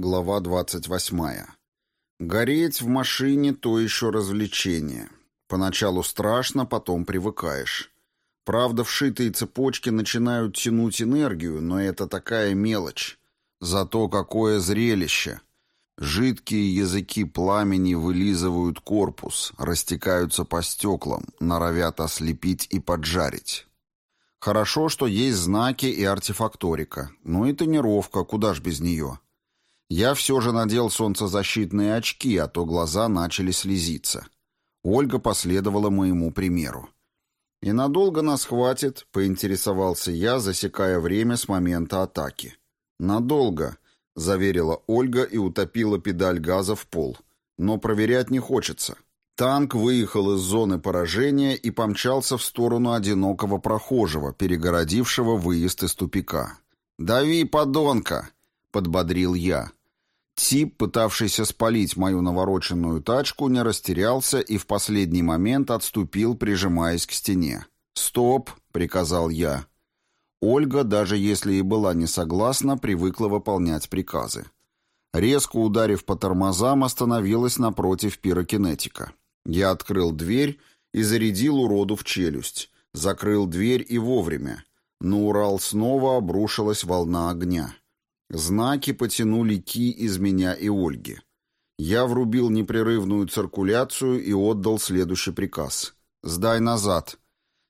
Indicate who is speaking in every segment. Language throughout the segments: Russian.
Speaker 1: Глава 28. Гореть в машине – то еще развлечение. Поначалу страшно, потом привыкаешь. Правда, вшитые цепочки начинают тянуть энергию, но это такая мелочь. Зато какое зрелище! Жидкие языки пламени вылизывают корпус, растекаются по стеклам, норовят ослепить и поджарить. Хорошо, что есть знаки и артефакторика. Ну и тонировка, куда ж без нее. Я все же надел солнцезащитные очки, а то глаза начали слезиться. Ольга последовала моему примеру. «И надолго нас хватит?» — поинтересовался я, засекая время с момента атаки. «Надолго», — заверила Ольга и утопила педаль газа в пол. «Но проверять не хочется». Танк выехал из зоны поражения и помчался в сторону одинокого прохожего, перегородившего выезд из тупика. «Дави, подонка!» — подбодрил я. Тип, пытавшийся спалить мою навороченную тачку, не растерялся и в последний момент отступил, прижимаясь к стене. «Стоп!» — приказал я. Ольга, даже если и была не согласна, привыкла выполнять приказы. Резко ударив по тормозам, остановилась напротив пирокинетика. Я открыл дверь и зарядил уроду в челюсть. Закрыл дверь и вовремя. На Урал снова обрушилась волна огня. Знаки потянули ки из меня и Ольги. Я врубил непрерывную циркуляцию и отдал следующий приказ. «Сдай назад».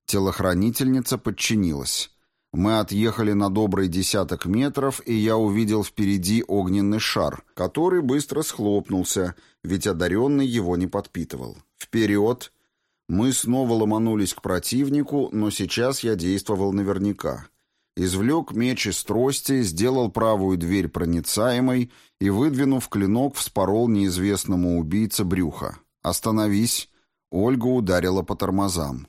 Speaker 1: Телохранительница подчинилась. Мы отъехали на добрый десяток метров, и я увидел впереди огненный шар, который быстро схлопнулся, ведь одаренный его не подпитывал. «Вперед!» Мы снова ломанулись к противнику, но сейчас я действовал наверняка. Извлек меч из трости, сделал правую дверь проницаемой и, выдвинув клинок, вспорол неизвестному убийце брюха. «Остановись!» Ольга ударила по тормозам.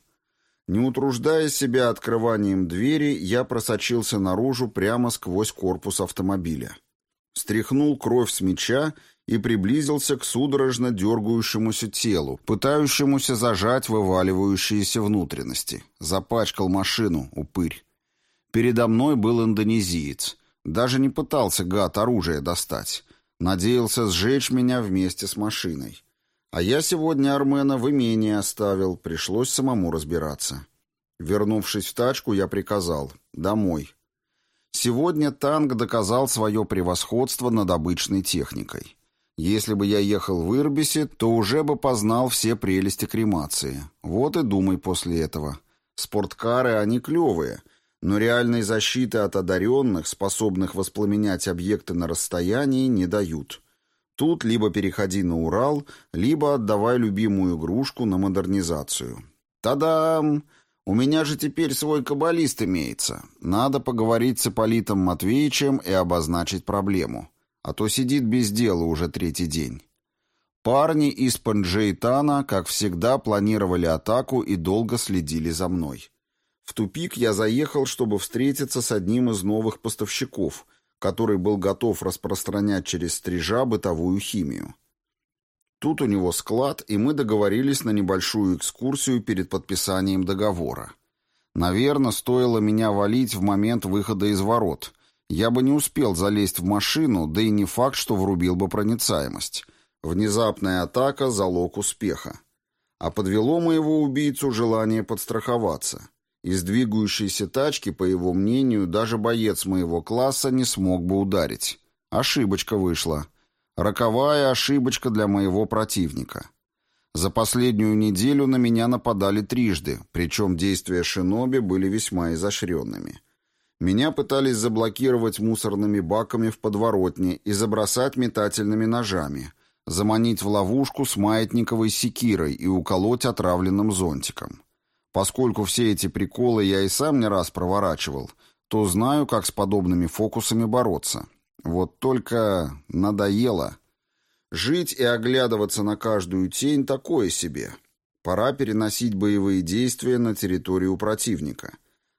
Speaker 1: Не утруждая себя открыванием двери, я просочился наружу прямо сквозь корпус автомобиля. Стряхнул кровь с меча и приблизился к судорожно дергающемуся телу, пытающемуся зажать вываливающиеся внутренности. Запачкал машину, упырь. Передо мной был индонезиец. Даже не пытался, гад, оружие достать. Надеялся сжечь меня вместе с машиной. А я сегодня Армена в имении оставил, пришлось самому разбираться. Вернувшись в тачку, я приказал «домой». Сегодня танк доказал свое превосходство над обычной техникой. Если бы я ехал в Ирбисе, то уже бы познал все прелести кремации. Вот и думай после этого. Спорткары, они клевые, но реальной защиты от одаренных, способных воспламенять объекты на расстоянии, не дают. Тут либо переходи на Урал, либо отдавай любимую игрушку на модернизацию. Та-дам! У меня же теперь свой каббалист имеется. Надо поговорить с Ипполитом Матвеевичем и обозначить проблему. А то сидит без дела уже третий день. Парни из Панджейтана, как всегда, планировали атаку и долго следили за мной. В тупик я заехал, чтобы встретиться с одним из новых поставщиков, который был готов распространять через стрижа бытовую химию. Тут у него склад, и мы договорились на небольшую экскурсию перед подписанием договора. Наверное, стоило меня валить в момент выхода из ворот. Я бы не успел залезть в машину, да и не факт, что врубил бы проницаемость. Внезапная атака — залог успеха. А подвело моего убийцу желание подстраховаться. Из двигающейся тачки, по его мнению, даже боец моего класса не смог бы ударить. Ошибочка вышла. Роковая ошибочка для моего противника. За последнюю неделю на меня нападали трижды, причем действия шиноби были весьма изощренными. Меня пытались заблокировать мусорными баками в подворотне и забросать метательными ножами, заманить в ловушку с маятниковой секирой и уколоть отравленным зонтиком. Поскольку все эти приколы я и сам не раз проворачивал, то знаю, как с подобными фокусами бороться. Вот только надоело. Жить и оглядываться на каждую тень такое себе. Пора переносить боевые действия на территорию противника.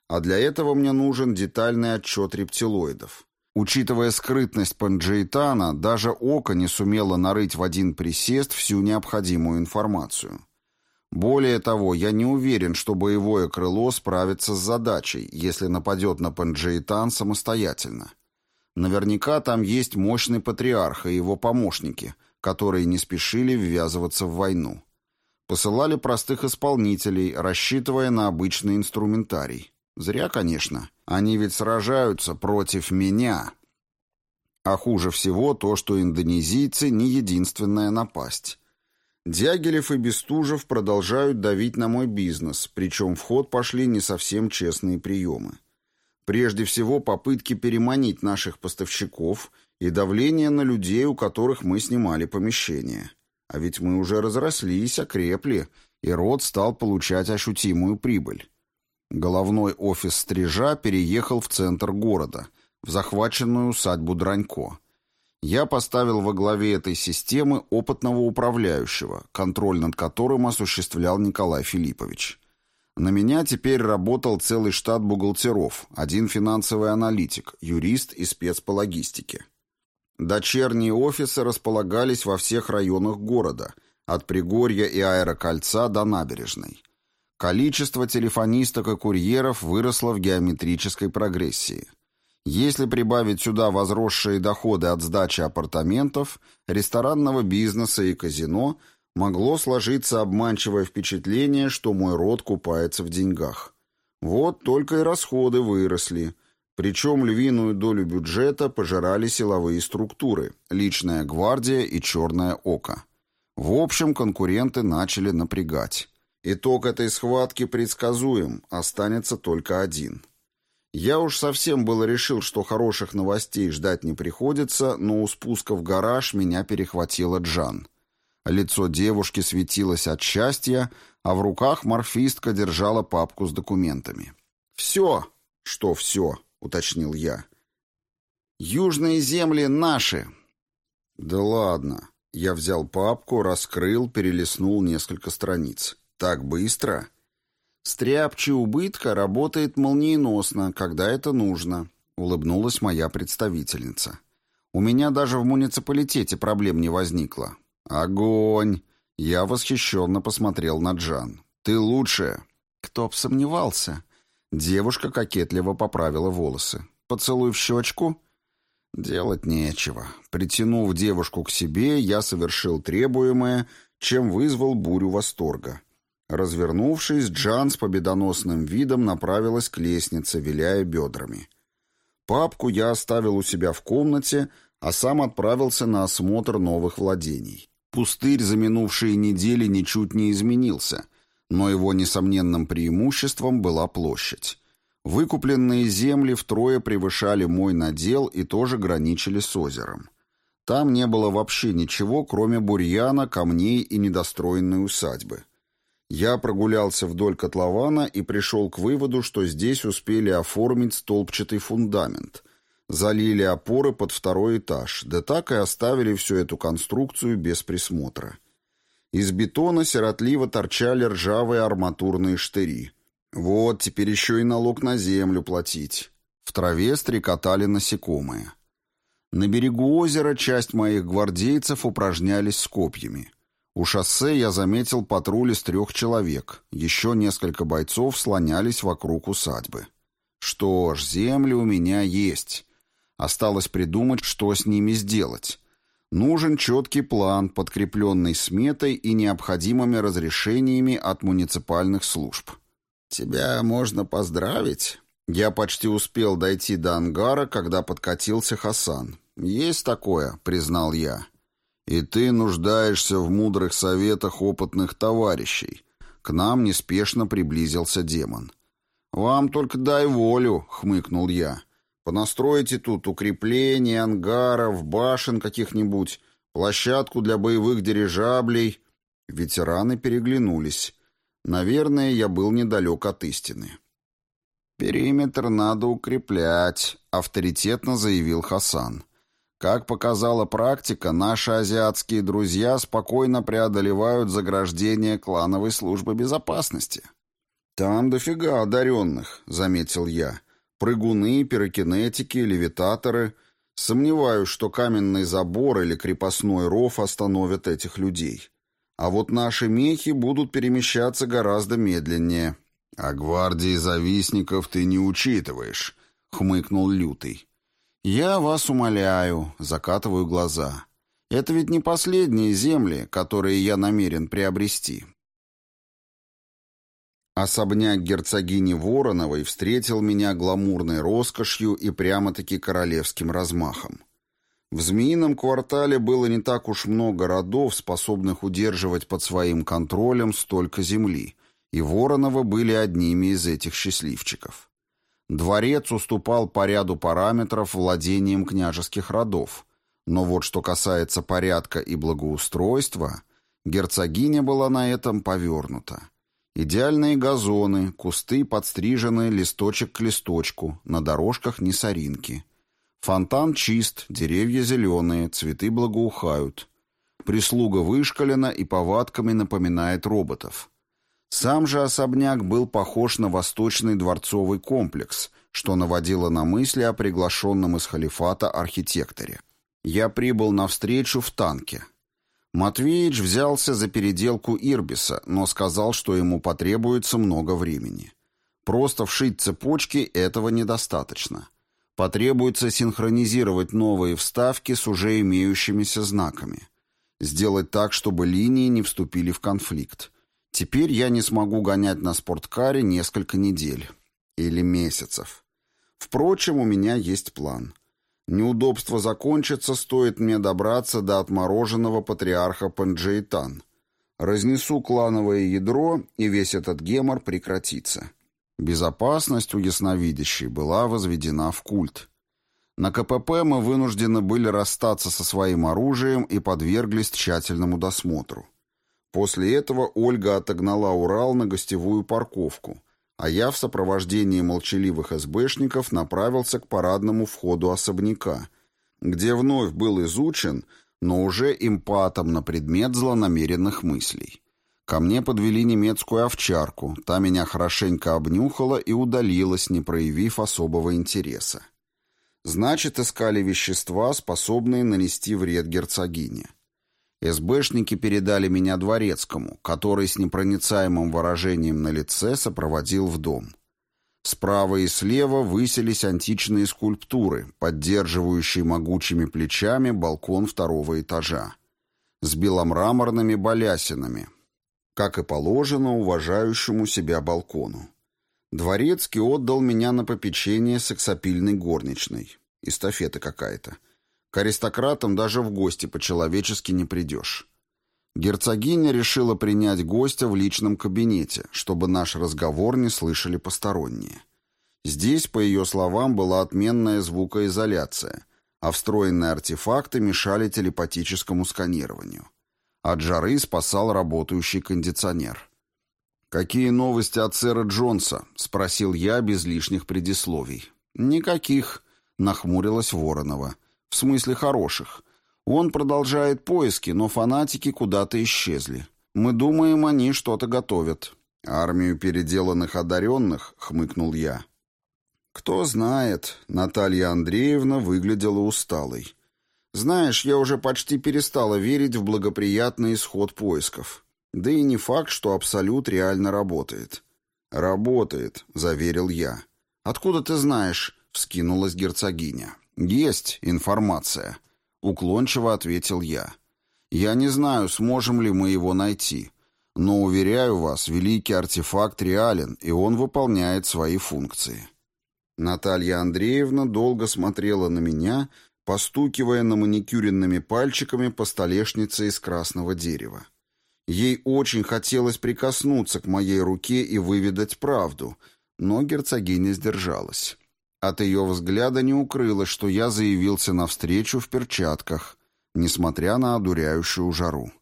Speaker 1: А для этого мне нужен детальный отчет рептилоидов. Учитывая скрытность Панджейтана, даже око не сумело нарыть в один присест всю необходимую информацию. Более того, я не уверен, что боевое крыло справится с задачей, если нападет на Панджейтан самостоятельно. Наверняка там есть мощный патриарх и его помощники, которые не спешили ввязываться в войну. Посылали простых исполнителей, рассчитывая на обычный инструментарий. Зря, конечно. Они ведь сражаются против меня. А хуже всего то, что индонезийцы не единственная напасть. Дягилев и Бестужев продолжают давить на мой бизнес, причем в ход пошли не совсем честные приемы. Прежде всего, попытки переманить наших поставщиков и давление на людей, у которых мы снимали помещение. А ведь мы уже разрослись, окрепли, и род стал получать ощутимую прибыль. Головной офис «Стрижа» переехал в центр города, в захваченную усадьбу Дранько – я поставил во главе этой системы опытного управляющего, контроль над которым осуществлял Николай Филиппович. На меня теперь работал целый штат бухгалтеров, один финансовый аналитик, юрист и спец по логистике. Дочерние офисы располагались во всех районах города, от Пригорья и Аэрокольца до набережной. Количество телефонисток и курьеров выросло в геометрической прогрессии – если прибавить сюда возросшие доходы от сдачи апартаментов, ресторанного бизнеса и казино, могло сложиться обманчивое впечатление, что мой род купается в деньгах. Вот только и расходы выросли. Причем львиную долю бюджета пожирали силовые структуры, личная гвардия и черное око. В общем, конкуренты начали напрягать. Итог этой схватки предсказуем, останется только один – я уж совсем было решил, что хороших новостей ждать не приходится, но у спуска в гараж меня перехватила Джан. Лицо девушки светилось от счастья, а в руках морфистка держала папку с документами. «Все!» «Что все?» — уточнил я. «Южные земли наши!» «Да ладно!» Я взял папку, раскрыл, перелистнул несколько страниц. «Так быстро?» «Стряпчий убытка работает молниеносно, когда это нужно», — улыбнулась моя представительница. «У меня даже в муниципалитете проблем не возникло». «Огонь!» — я восхищенно посмотрел на Джан. «Ты лучшая!» «Кто б сомневался?» Девушка кокетливо поправила волосы. «Поцелуй в щечку?» Делать нечего. Притянув девушку к себе, я совершил требуемое, чем вызвал бурю восторга. Развернувшись, Джан с победоносным видом направилась к лестнице, виляя бедрами. Папку я оставил у себя в комнате, а сам отправился на осмотр новых владений. Пустырь за минувшие недели ничуть не изменился, но его несомненным преимуществом была площадь. Выкупленные земли втрое превышали мой надел и тоже граничили с озером. Там не было вообще ничего, кроме бурьяна, камней и недостроенной усадьбы. Я прогулялся вдоль котлована и пришел к выводу, что здесь успели оформить столбчатый фундамент. Залили опоры под второй этаж, да так и оставили всю эту конструкцию без присмотра. Из бетона сиротливо торчали ржавые арматурные штыри. Вот, теперь еще и налог на землю платить. В траве стрекотали насекомые. На берегу озера часть моих гвардейцев упражнялись с копьями. У шоссе я заметил патруль из трех человек. Еще несколько бойцов слонялись вокруг усадьбы. Что ж, земли у меня есть. Осталось придумать, что с ними сделать. Нужен четкий план, подкрепленный сметой и необходимыми разрешениями от муниципальных служб. «Тебя можно поздравить?» Я почти успел дойти до ангара, когда подкатился Хасан. «Есть такое», — признал я. И ты нуждаешься в мудрых советах опытных товарищей. К нам неспешно приблизился демон. «Вам только дай волю», — хмыкнул я. «Понастройте тут укрепления, ангаров, башен каких-нибудь, площадку для боевых дирижаблей». Ветераны переглянулись. Наверное, я был недалек от истины. «Периметр надо укреплять», — авторитетно заявил Хасан. Как показала практика, наши азиатские друзья спокойно преодолевают заграждение клановой службы безопасности. «Там дофига одаренных», — заметил я. «Прыгуны, пирокинетики, левитаторы. Сомневаюсь, что каменный забор или крепостной ров остановят этих людей. А вот наши мехи будут перемещаться гораздо медленнее». «А гвардии завистников ты не учитываешь», — хмыкнул Лютый. «Я вас умоляю», — закатываю глаза. «Это ведь не последние земли, которые я намерен приобрести». Особняк герцогини Вороновой встретил меня гламурной роскошью и прямо-таки королевским размахом. В Змеином квартале было не так уж много родов, способных удерживать под своим контролем столько земли, и Воронова были одними из этих счастливчиков. Дворец уступал по ряду параметров владениям княжеских родов, но вот что касается порядка и благоустройства, герцогиня была на этом повернута. Идеальные газоны, кусты подстрижены листочек к листочку, на дорожках не соринки. Фонтан чист, деревья зеленые, цветы благоухают. Прислуга вышкалена и повадками напоминает роботов. Сам же особняк был похож на восточный дворцовый комплекс, что наводило на мысли о приглашенном из халифата архитекторе. Я прибыл навстречу в танке. Матвеич взялся за переделку Ирбиса, но сказал, что ему потребуется много времени. Просто вшить цепочки этого недостаточно. Потребуется синхронизировать новые вставки с уже имеющимися знаками. Сделать так, чтобы линии не вступили в конфликт. Теперь я не смогу гонять на спорткаре несколько недель. Или месяцев. Впрочем, у меня есть план. Неудобство закончится, стоит мне добраться до отмороженного патриарха Панджейтан. Разнесу клановое ядро, и весь этот гемор прекратится. Безопасность у ясновидящей была возведена в культ. На КПП мы вынуждены были расстаться со своим оружием и подверглись тщательному досмотру. После этого Ольга отогнала Урал на гостевую парковку, а я в сопровождении молчаливых СБшников направился к парадному входу особняка, где вновь был изучен, но уже импатом на предмет злонамеренных мыслей. Ко мне подвели немецкую овчарку, та меня хорошенько обнюхала и удалилась, не проявив особого интереса. Значит, искали вещества, способные нанести вред герцогине. СБшники передали меня дворецкому, который с непроницаемым выражением на лице сопроводил в дом. Справа и слева высились античные скульптуры, поддерживающие могучими плечами балкон второго этажа. С беломраморными балясинами, как и положено уважающему себя балкону. Дворецкий отдал меня на попечение сексапильной горничной. Эстафета какая-то. К аристократам даже в гости по-человечески не придешь. Герцогиня решила принять гостя в личном кабинете, чтобы наш разговор не слышали посторонние. Здесь, по ее словам, была отменная звукоизоляция, а встроенные артефакты мешали телепатическому сканированию. От жары спасал работающий кондиционер. «Какие новости от сэра Джонса?» — спросил я без лишних предисловий. «Никаких», — нахмурилась Воронова. В смысле хороших. Он продолжает поиски, но фанатики куда-то исчезли. Мы думаем, они что-то готовят. Армию переделанных одаренных, хмыкнул я. Кто знает, Наталья Андреевна выглядела усталой. Знаешь, я уже почти перестала верить в благоприятный исход поисков. Да и не факт, что Абсолют реально работает. «Работает», — заверил я. «Откуда ты знаешь?» — вскинулась герцогиня. «Есть информация», — уклончиво ответил я. «Я не знаю, сможем ли мы его найти, но, уверяю вас, великий артефакт реален, и он выполняет свои функции». Наталья Андреевна долго смотрела на меня, постукивая на маникюренными пальчиками по столешнице из красного дерева. Ей очень хотелось прикоснуться к моей руке и выведать правду, но герцогиня сдержалась. От ее взгляда не укрылось, что я заявился навстречу в перчатках, несмотря на одуряющую жару.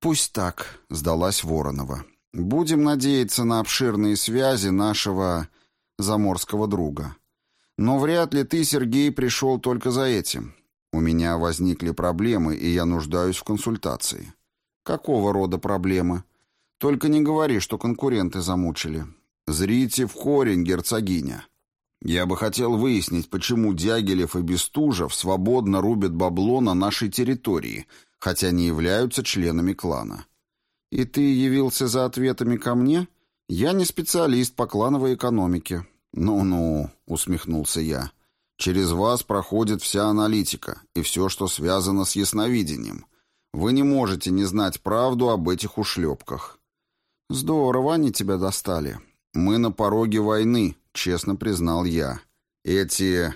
Speaker 1: «Пусть так», — сдалась Воронова. «Будем надеяться на обширные связи нашего заморского друга. Но вряд ли ты, Сергей, пришел только за этим. У меня возникли проблемы, и я нуждаюсь в консультации». «Какого рода проблемы?» «Только не говори, что конкуренты замучили». «Зрите в корень, герцогиня». Я бы хотел выяснить, почему Дягилев и Бестужев свободно рубят бабло на нашей территории, хотя не являются членами клана. И ты явился за ответами ко мне? Я не специалист по клановой экономике. Ну-ну, усмехнулся я. Через вас проходит вся аналитика и все, что связано с ясновидением. Вы не можете не знать правду об этих ушлепках. Здорово они тебя достали. Мы на пороге войны, честно признал я. Эти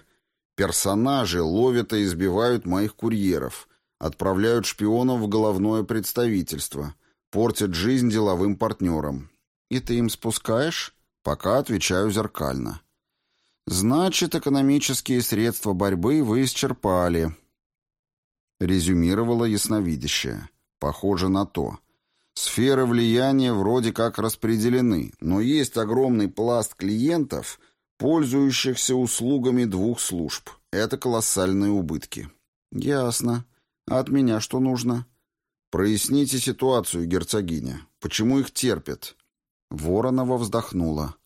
Speaker 1: персонажи ловят и избивают моих курьеров, отправляют шпионов в головное представительство, портят жизнь деловым партнерам. И ты им спускаешь? Пока отвечаю зеркально. Значит, экономические средства борьбы вы исчерпали. Резюмировала ясновидящая. Похоже на то. Сферы влияния вроде как распределены, но есть огромный пласт клиентов, пользующихся услугами двух служб. Это колоссальные убытки. Ясно. А от меня что нужно? Проясните ситуацию, герцогиня. Почему их терпят? Воронова вздохнула.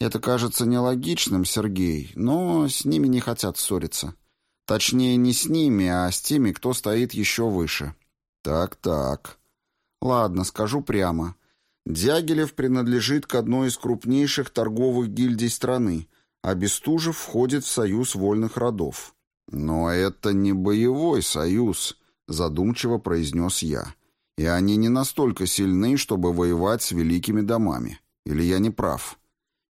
Speaker 1: Это кажется нелогичным, Сергей, но с ними не хотят ссориться. Точнее, не с ними, а с теми, кто стоит еще выше. Так-так. Ладно, скажу прямо. Дягилев принадлежит к одной из крупнейших торговых гильдий страны, а Бестужев входит в союз вольных родов. Но это не боевой союз, задумчиво произнес я. И они не настолько сильны, чтобы воевать с великими домами. Или я не прав?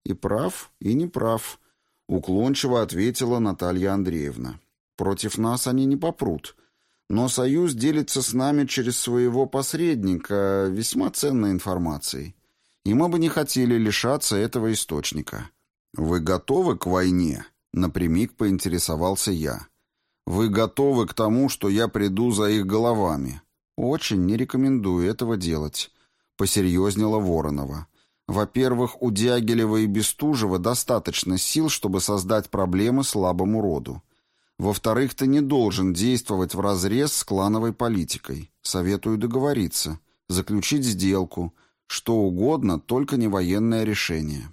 Speaker 1: И прав, и не прав, уклончиво ответила Наталья Андреевна. Против нас они не попрут. Но союз делится с нами через своего посредника весьма ценной информацией. И мы бы не хотели лишаться этого источника. Вы готовы к войне? Напрямик поинтересовался я. Вы готовы к тому, что я приду за их головами? «Очень не рекомендую этого делать», — посерьезнела Воронова. «Во-первых, у Дягилева и Бестужева достаточно сил, чтобы создать проблемы слабому роду. Во-вторых, ты не должен действовать вразрез с клановой политикой. Советую договориться, заключить сделку, что угодно, только не военное решение».